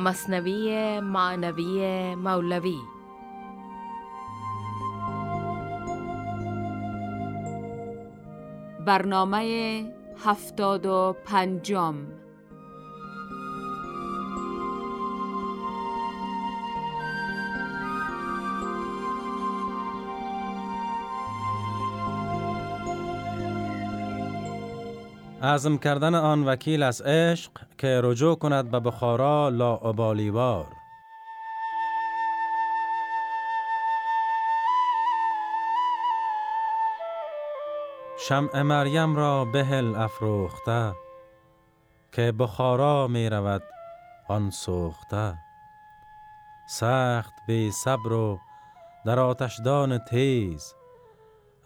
مصنوی معنوی مولوی. برنامه هفتاد و پنجم. عزم کردن آن وکیل از عشق که رجوع کند به بخارا لا ابالیوار. شمع مریم را بهل افروخته که بخارا می رود آن سوخته. سخت بی صبر و در آتشدان تیز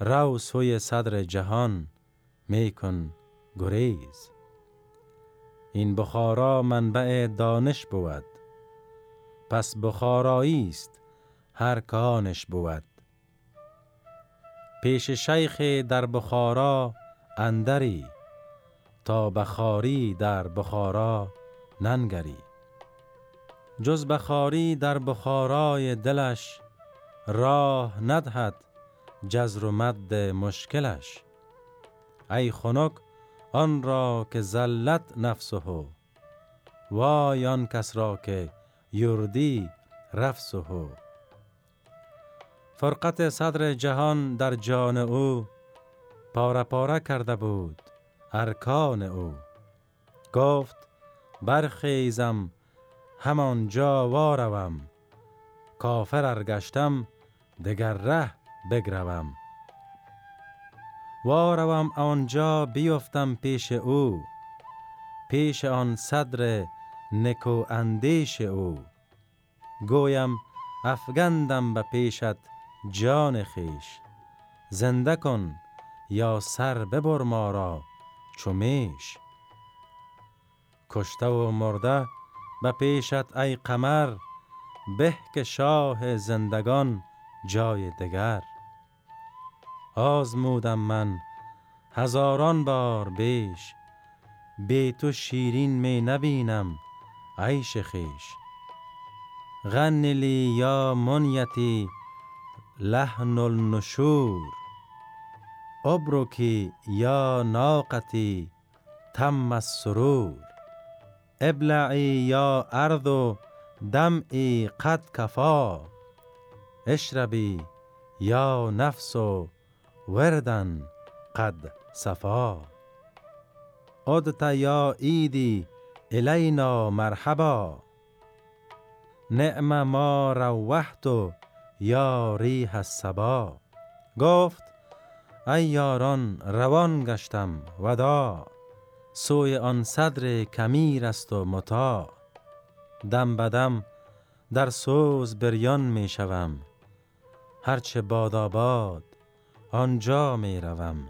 رو سوی صدر جهان می کن گریز. این بخارا منبع دانش بود. پس بخارایی است هر کانش بود. پیش شیخ در بخارا اندری تا بخاری در بخارا ننگری. جز بخاری در بخارای دلش راه ندهد جزر و مد مشکلش. ای خنک آن را که زلت نفسه. وای آن کس را که یردی رفسه. فرقت صدر جهان در جان او پاره پاره کرده بود ارکان او. گفت برخیزم همان جا واروم. کافر ارگشتم دگر ره بگروم. واروم آنجا بیفتم پیش او. پیش آن صدر نکو اندیش او. گویم افگندم به پیشت جان خیش. زنده کن یا سر ببر ما را چومیش کشته و مرده به پیشت ای قمر به که شاه زندگان جای دگر. آزمودم من. هزاران بار بیش. بی تو شیرین می نبینم عیش خیش غنلی یا منیتی لحن النشور. ابرکی یا ناقتی تم السرور. ابلعی یا ارض دمعی قد کفا. اشربی یا نفس وردن قد صفا. عدت یا ایدی الینا مرحبا. نعم ما روحت یا ریح السبا گفت ای یاران روان گشتم ودا. سوی آن صدر کمیر است و متا. دم بدم در سوز بریان می شوم. هرچه باداباد آنجا می روم.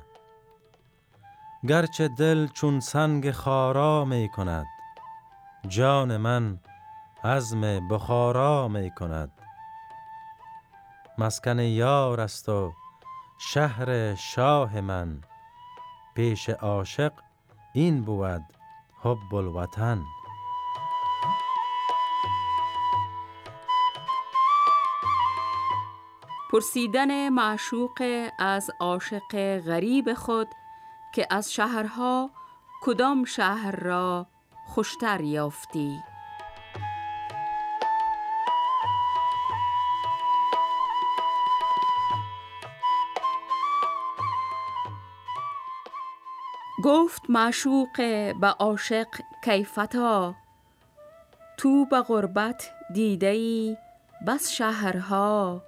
گرچه دل چون سنگ خارا می کند جان من عزم بخارا می کند. مسکن یار است و شهر شاه من. پیش عاشق این بود حب الوطن. پرسیدن معشوق از عاشق غریب خود که از شهرها کدام شهر را خوشتر یافتی. گفت معشوق به عاشق کیفتا تو به غربت دیده ای بس شهرها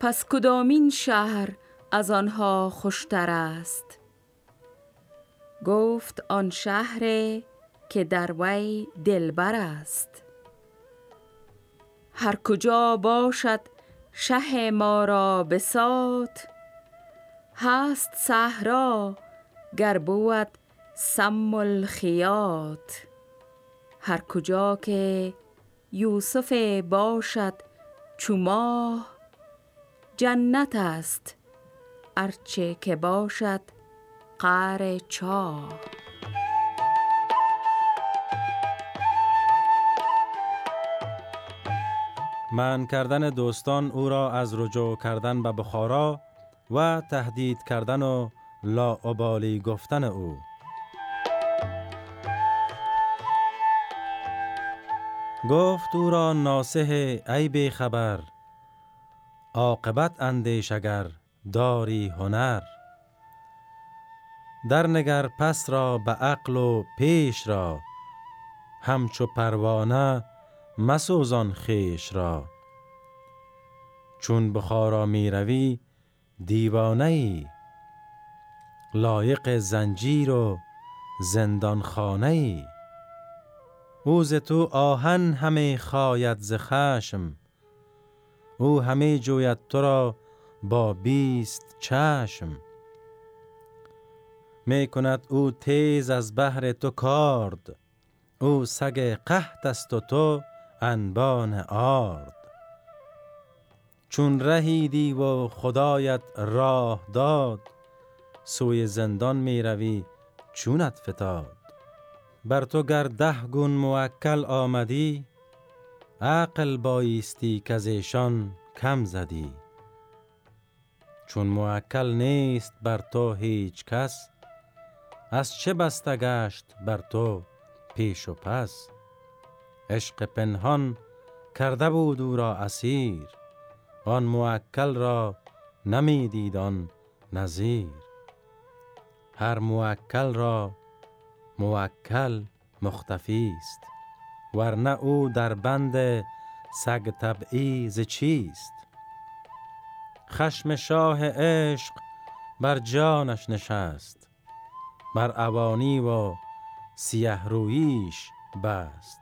پس کدامین شهر از آنها خوشتر است؟ گفت آن شهر که در وی دلبر است. هر کجا باشد شه ما را بسات هست صحرا گر بود سم الخیات هر کجا که یوسف باشد چو ماه جنت است ارچه که باشد قعر چاه. من کردن دوستان او را از رجوع کردن به بخارا و تهدید کردن و لاعبالی گفتن او. گفت او را ناسه ای خبر عاقبت اندیش اگر داری هنر. در نگر پس را به عقل و پیش را همچو پروانه مسوزان خیش را. چون بخارا می روی دیوانه ای لایق زنجیر و زندان خانه ای اوز تو آهن همه خواید ز خشم او همه جوید تو را با بیست چشم. می کند او تیز از بحر تو کارد. او سگ قحط است و تو انبان آرد چون رهیدی و خدایت راه داد سوی زندان می روی چونت فتاد. بر تو گر ده گون موکل آمدی عقل بایستی که از ایشان کم زدی. چون موکل نیست بر تو هیچ کس از چه بسته گشت بر تو پیش و پس؟ عشق پنهان کرده بود او را اسیر آن موکل را نمی‌دید آن نظیر. هر موکل را موکل مختفی است. ورنه او در بند سگ طبعی ز چیست؟ خشم شاه عشق بر جانش نشست بر اوانی و سیه رویش بست.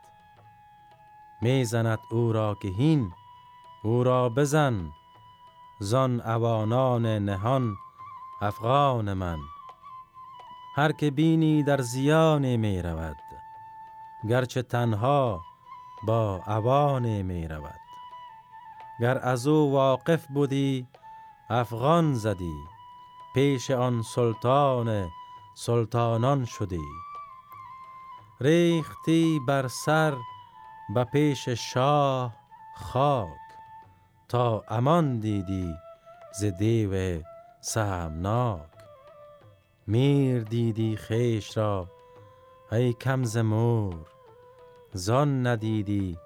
می‌زند او را که هین او را بزن زان اوانان نهان افغان من. هر که بینی در زیان می رود. گرچه تنها با اوان می رود. گر از او واقف بودی افغان زدی. پیش آن سلطان سلطانان شدی. ریختی بر سر به پیش شاه خاک تا امان دیدی ز دیو سهمناک. میر دیدی خیش را ای کم مور. زان ندیدی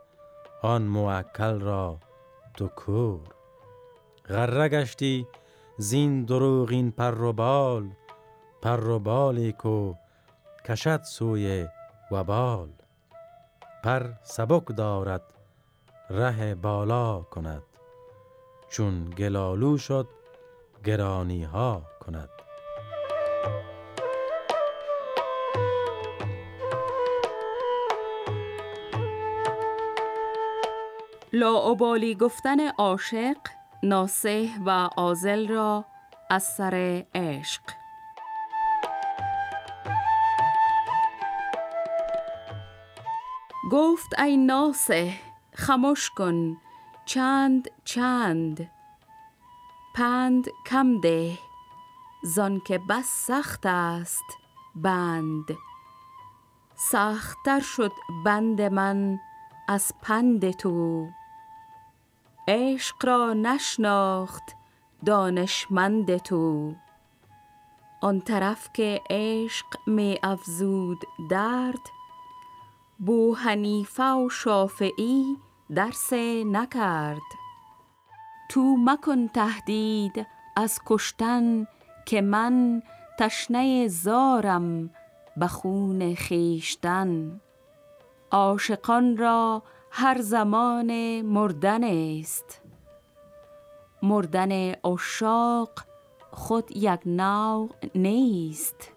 آن موکل را تو کور غره گشتی زین دروغین پر و بال پر و بالی کو کشد سوی وبال. پر سبک دارد ره بالا کند چون گلالو شد گرانی ها کند. لاعبالی گفتن عاشق ناسه و آزل را از سر عشق. گفت ای ناسه خموش کن چند چند؟ پند کم ده زان که بس سخت است بند. سختتر شد بند من از پند تو. عشق را نشناخت دانشمند تو. آن طرف که عشق می افزود درد بو حنیفه و شافعی درس نکرد. تو مکن تهدید از کشتن که من تشنه زارم به خون خیشتن عاشقان را هر زمان مردن است. مردن عشاق خود یک نوع نیست.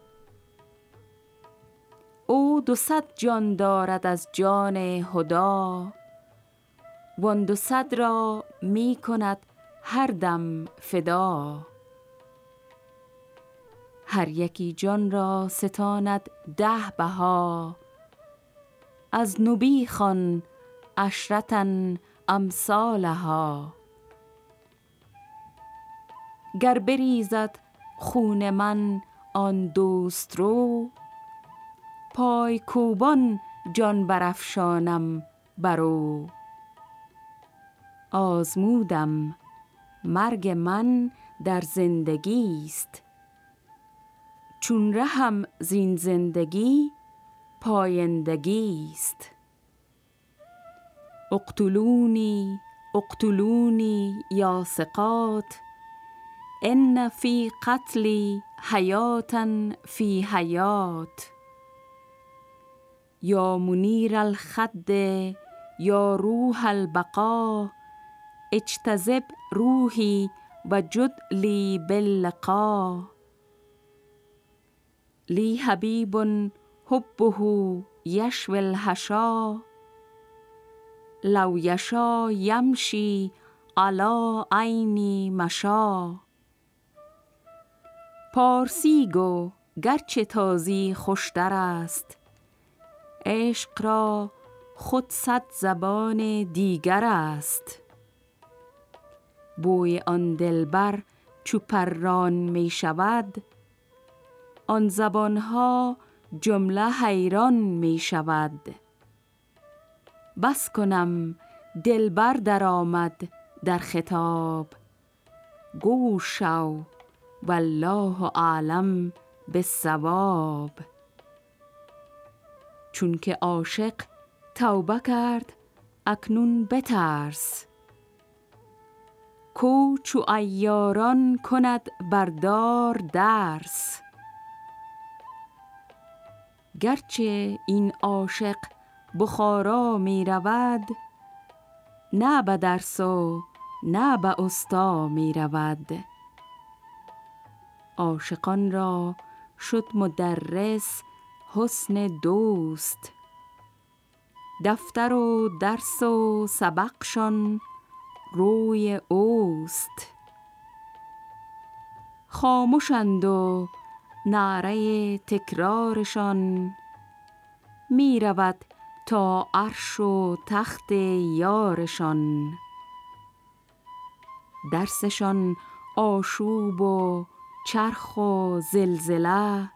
او دو صد جان دارد از جان هدا وان دو صد را می کند هر دم فدا. هر یکی جان را ستاند ده بها. از نبی خوان عشرتن امثالها. گر بریزد خون من آن دوست رو پای کوبان جان برافشانم برو آزمودم مرگ من در زندگی است. چون رهم زین زندگی پایندگی است. اقتلوني اقتلوني يا ثقات. إن في قتلي حياة في حياة. يا منير الخد يا روح البقاء. اجتذب روحي وجد لي باللقاء. لي حبيب حبه يشوي الحشاء لو یشا یمشی علا عینی مشا. پارسی گو گرچه تازی خوشتر است عشق را خود صد زبان دیگر است. بوی آن دلبر چو پران می شود آن زبانها جمله حیران می شود. بس کنم دلبر درآمد در خطاب. گوش شو والله اعلم بالصواب. چون که عاشق توبه کرد اکنون بترس. کو چو ایاران کند بردار درس. گرچه این عاشق بخارا می رود نه به درس و نه به استا می رود. عاشقان را شد مدرس حسن دوست. دفتر و درس و سبقشان روی اوست. خاموشند و نعره تکرارشان می رود تا عرش و تخت یارشان. درسشان آشوب و چرخ و زلزله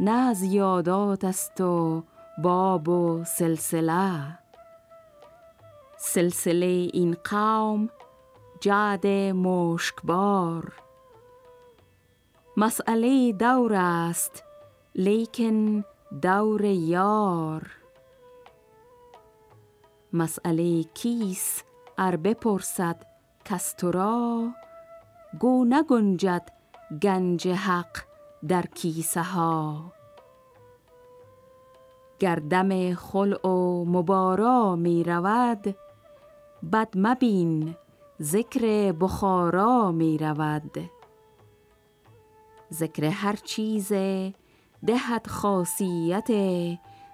نه زیادات است و باب و سلسله. سلسله این قوم جعد مشکبار. مسئله دور است لیکن دور یار. مسئله کیس ار بپرسد کس تو را گو نگنجد گنج حق در کیسه ها گردم خلع و مبارا می رود بد مبین ذکر بخارا می رود. ذکر هر چیز دهد خاصیت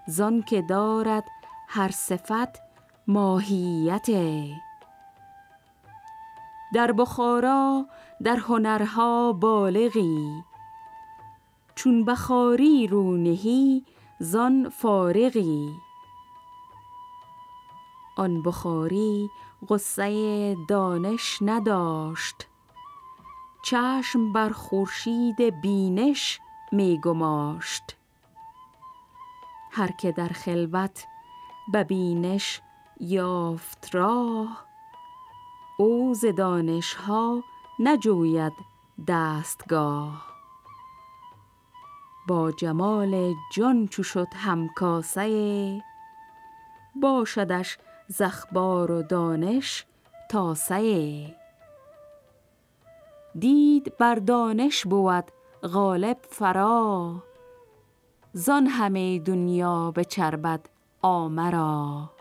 زان که دارد هر صفت ماهیت. در بخارا در هنرها بالغی چون بخاری رونهی زان فارغی. آن بخاری غصه دانش نداشت چشم بر خورشید بینش می گماشت. هر که در خلوت ببینش یافت راه. او ز دانشها نجوید دستگاه. با جمال جان چو شد همکاسه باشدش زخبار و دانش تاسه. دید بر دانش بود غالب فرا زان همه دنیا به چربد آمرا.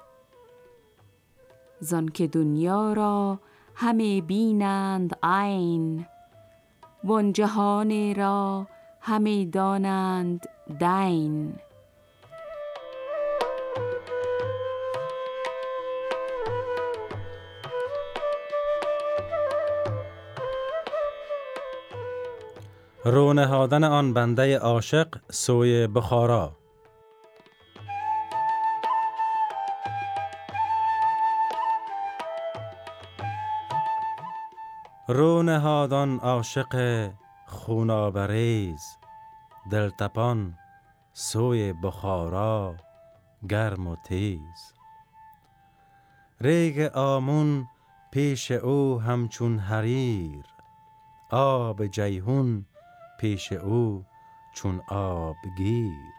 زان که دنیا را همه بینند عین. وان جهان را همه دانند دین. رونهادن آن بنده عاشق سوی بخارا. رونهادان عاشق خونابریز دلتپان سوی بخارا گرم و تیز. ریگ آمون پیش او همچون حریر آب جیهون پیش او چون آبگیر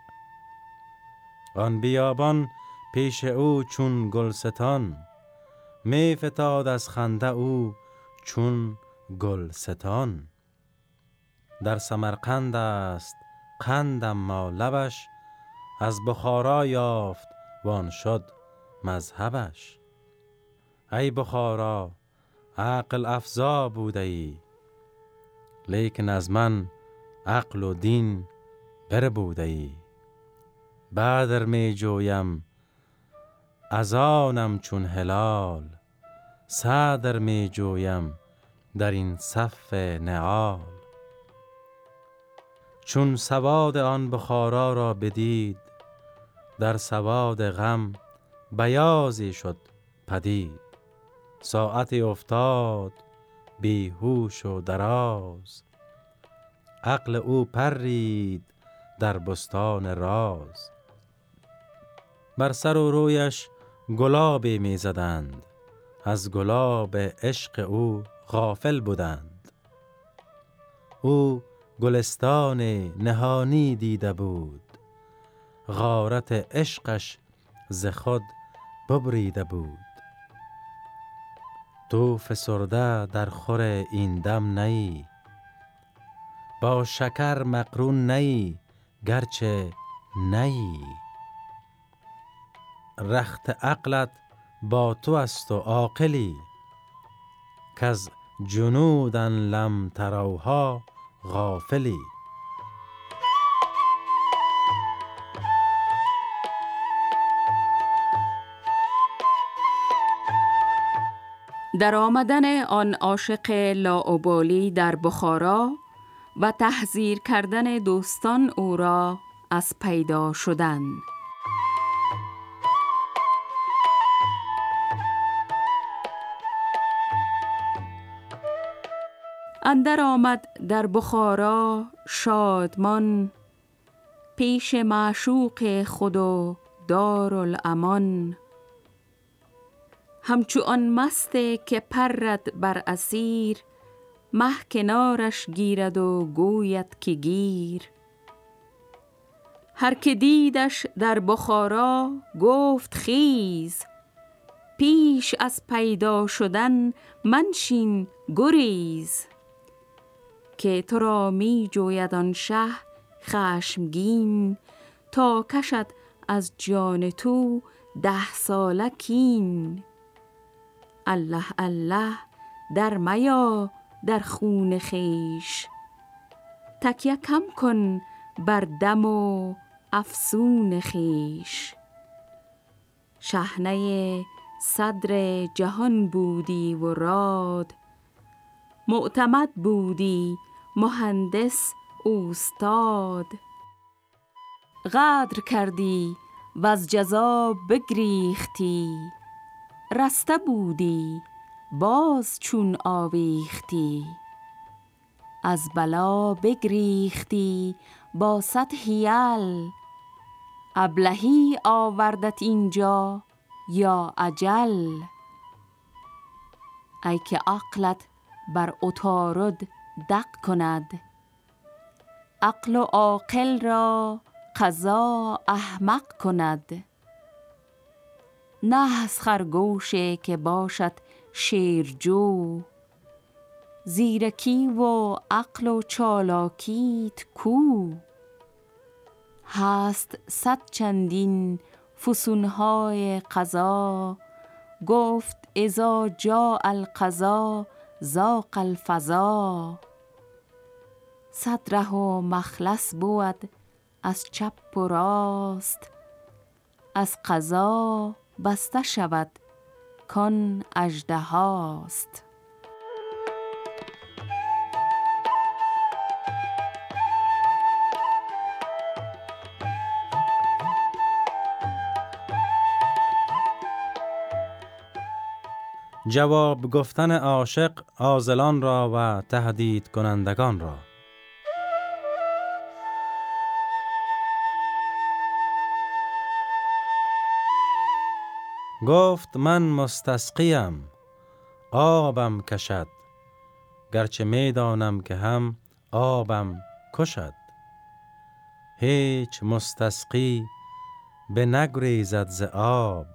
آن بیابان پیش او چون گلستان می فتاد از خنده او چون گلستان. در سمرقند است قندم ما لبش از بخارا یافت وان شد مذهبش. ای بخارا عقل افزا بوده ای لیکن از من عقل و دین بر بوده ای. بدر می جویم از آنم چون هلال صدر می جویم در این صف نعال. چون سواد آن بخارا را بدید در سواد غم بیازی شد پدید. ساعتی افتاد بیهوش و دراز عقل او پرید در بستان راز. بر سر و رویش گلابی می زدند از گلاب عشق او غافل بودند. او گلستان نهانی دیده بود. غارت عشقش ز خود ببریده بود. تو فسرده در خور این دم نی. با شکر مقرون نی گرچه نی. رخت عقلت با تو است و عاقلی. از جنودن لم تروها غافلی. در آمدن آن عاشق لاعبالی در بخارا و تحذیر کردن دوستان او را از پیدا شدن. اندر آمد در بخارا شادمان پیش معشوق خود و دارالامان همچو آن مسته که پرد بر اسیر مه کنارش گیرد و گوید که گیر. هر که دیدش در بخارا گفت خیز پیش از پیدا شدن منشین گریز. که تو را می جوید آن شه خشمگین تا کشد از جان تو ده ساله کین. الله الله در میا در خون خیش. تکیه کم کن بر دم و افسون خیش. شهنه صدر جهان بودی و راد معتمد بودی مهندس اوستاد. غدر کردی و از جزا بگریختی. رسته بودی باز چون آویختی. از بلا بگریختی با صد هیل ابلهی آوردت اینجا یا عجل ای که عقلت بر اتارد دق کند. عقل و عاقل را قضا احمق کند. نه از خرگوشه که باشد شیرجو. زیرکی و عقل و چالاکیت کو. هست صد چندین فسونهای قضا. گفت ازا جا القضا زاق الفضا. صد ره و مخلص بود از چپ و راست. از قضا بسته شود کان اجده هاست جواب گفتن عاشق آزلان را و تهدید کنندگان را. گفت من مستسقیم آبم کشد گرچه می‌دانم که هم آبم کشد. هیچ مستسقی به نگریزد ز آب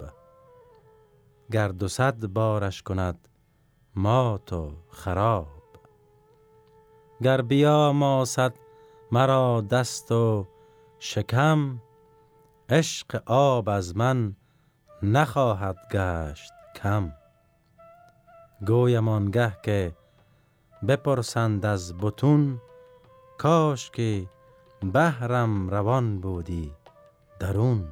گر دو صد بارش کند مات و خراب. گر بیا ماسد مرا دست و شکم عشق آب از من نخواهد گشت کم. گویم آنگه که بپرسند از بتون کاش که بهرم روان بودی درون.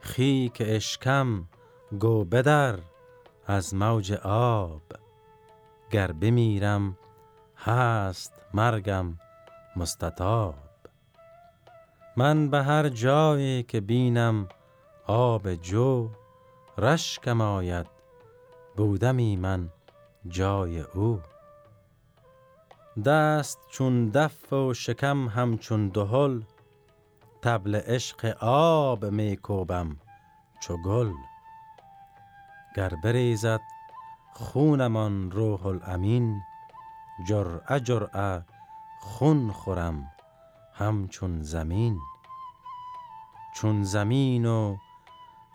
خی که اشکم گو بدر از موج آب گر بمیرم هست مرگم مستطاب. من به هر جایی که بینم آب جو رشکم آید بودمی من جای او. دست چون دف و شکم همچون دهل تبل عشق آب می کوبم چو گل. گر بریزد خونمان روح الامین جرعه جرعه خون خورم همچون زمین. چون زمین و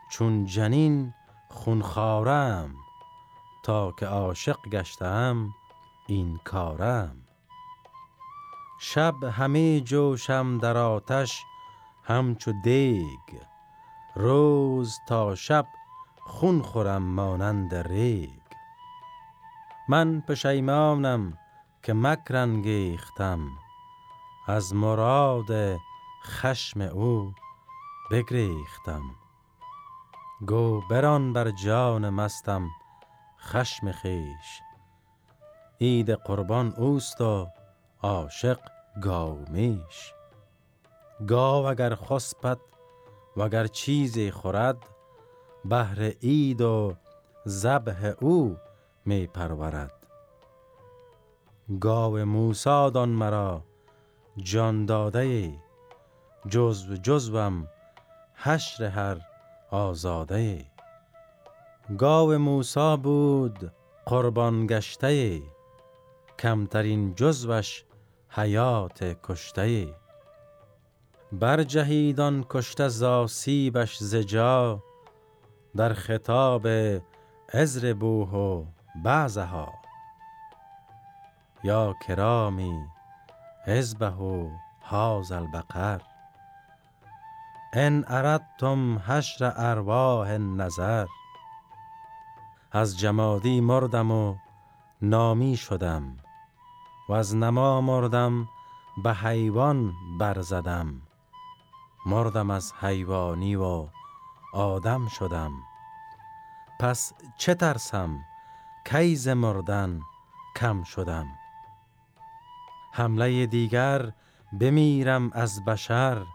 چون جنین خونخوارم تا که عاشق گشتم این کارم. شب همه جوشم در آتش همچو دیگ. روز تا شب خون خورم مانند ریگ. من پشیمانم که مکرنگیختم از مراد خشم او بگریختم. گو بران بر جان مستم خشم خیش عید قربان اوست و عاشق گاومیش. گاو اگر خسپد وگر چیزی خورد بهر عید و ذبح او می پرورد. گاو موسی دان مرا جان داده جزو جزوم حشر هر آزاده. گاو موسی بود قربان گشته. کمترین جزوش حیات کشته. بر جهیدان کشته زاسیبش زجا در خطاب ازر بوه و بعضها. یا کرامی حزبه هاز البقر. ان اردتم حشر ارواح نظر از جمادی مردم و نامی شدم و از نما مردم به حیوان برزدم مردم از حیوانی و آدم شدم. پس چه ترسم کیز مردن کم شدم؟ حمله دیگر بمیرم از بشر.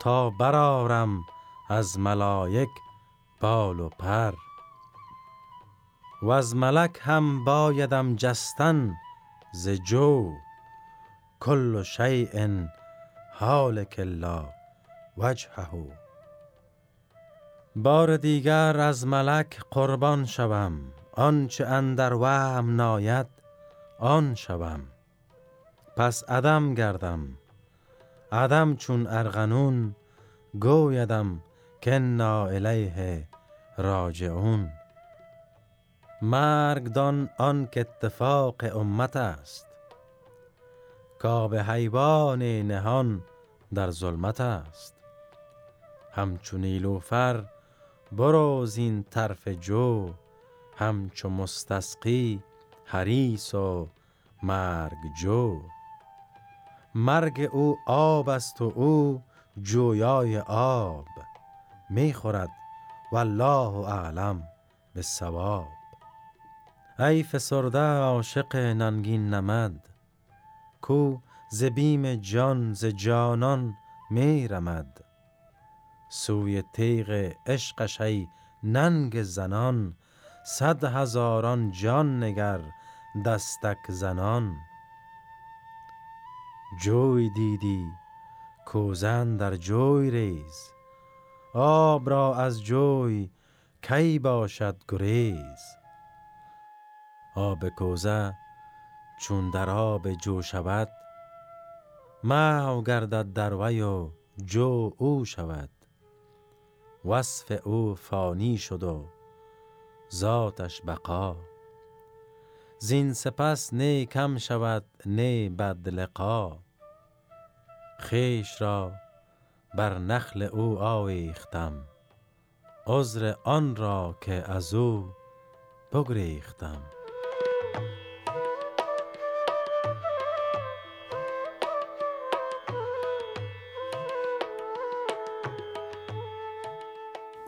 تا برارم از ملائک بال و پر. و از ملک هم بایدم جستن ز جو. کل شیء حالک الله وجهه. بار دیگر از ملک قربان شوم. آنچه اندر وهم ناید آن شوم. پس عدم گردم. عدم چون ارغنون گویدم کنا الیه راجعون. مرگ دان آن که اتفاق امت است. کاب حیوان نهان در ظلمت است. همچو نیلوفر برو زین طرف جو همچو مستسقی حریص و مرگ جو. مرگ او آب است و او جویای آب. می خورد والله اعلم بالصواب. ای فسرده عاشق ننگین نمد. کو ز بیم جان ز جانان می رمد. سوی تیغ عشقش ای ننگ زنان صد هزاران جان نگر دستک زنان. جوی دیدی کوزه در جوی ریز آب را از جوی کی باشد گریز. آب کوزه چون در آب جو شود محو گردد در وی و جو او شود. وصف او فانی شد و ذاتش بقا. زین سپس نه کم شود نه بد لقا خیش را بر نخل او آویختم. عذر آن را که از او بگریختم.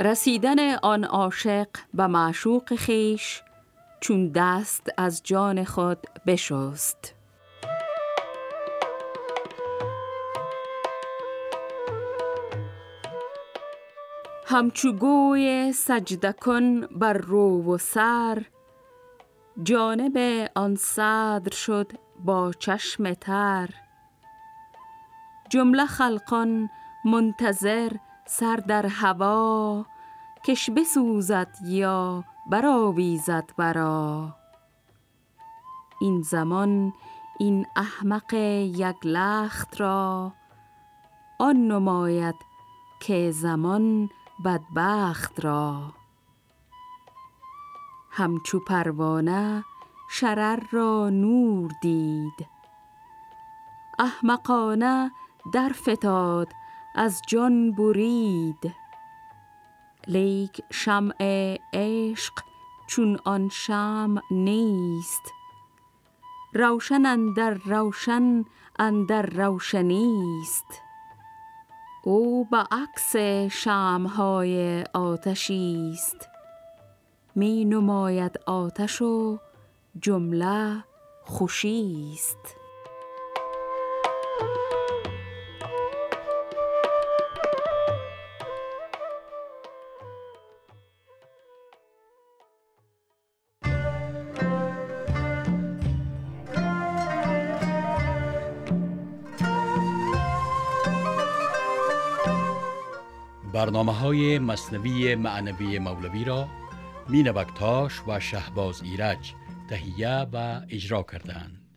رسیدن آن عاشق به معشوق خیش چون دست از جان خود بشست. همچو گوی سجده کن بر رو و سر. جانب آن صدر شد با چشم تر. جمله خلقان منتظر سر در هوا. کش بسوزد یا برآویزد برا. این زمان این احمق یک لخت را. آن نماید که زمان بدبخت را. همچو پروانه شرر را نور دید. احمقانه در فتاد از جان برید. لیک شمع عشق چون آن شمع نیست. روشن اندر روشن اندر روشنیست او به عکس شمهای آتشی است. می نماید آتش و جمله خوشی است. برنامه های مصنوی معنوی مولوی را مینوکتاش و شهباز ایرج تهیه و اجرا کردند.